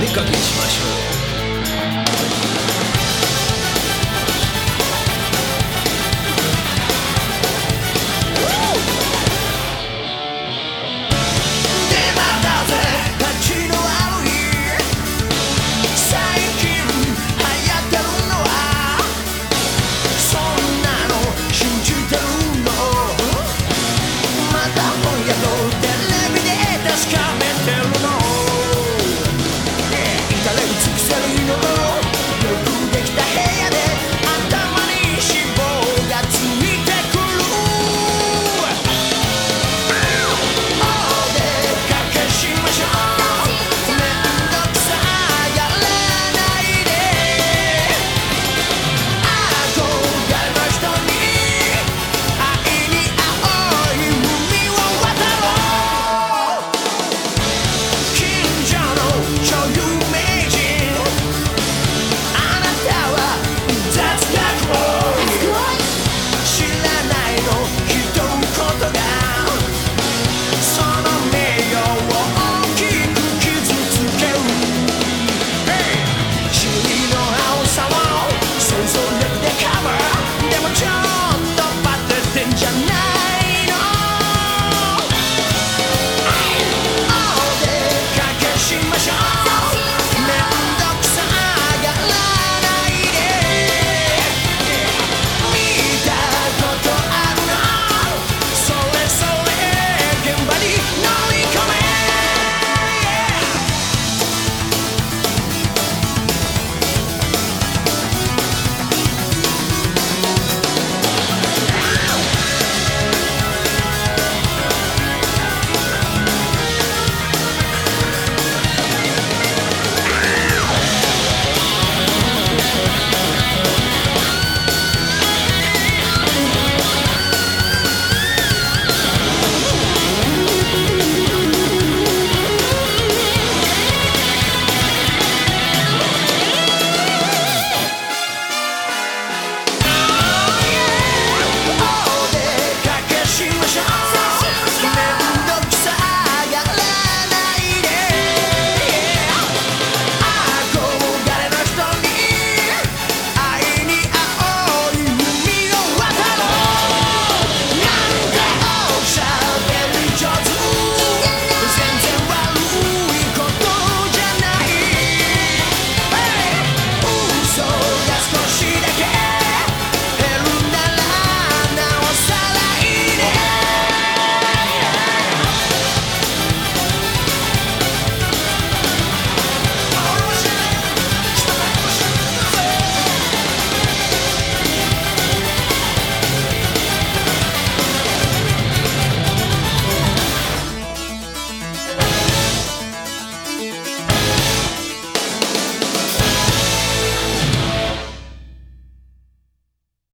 出かけしましょう。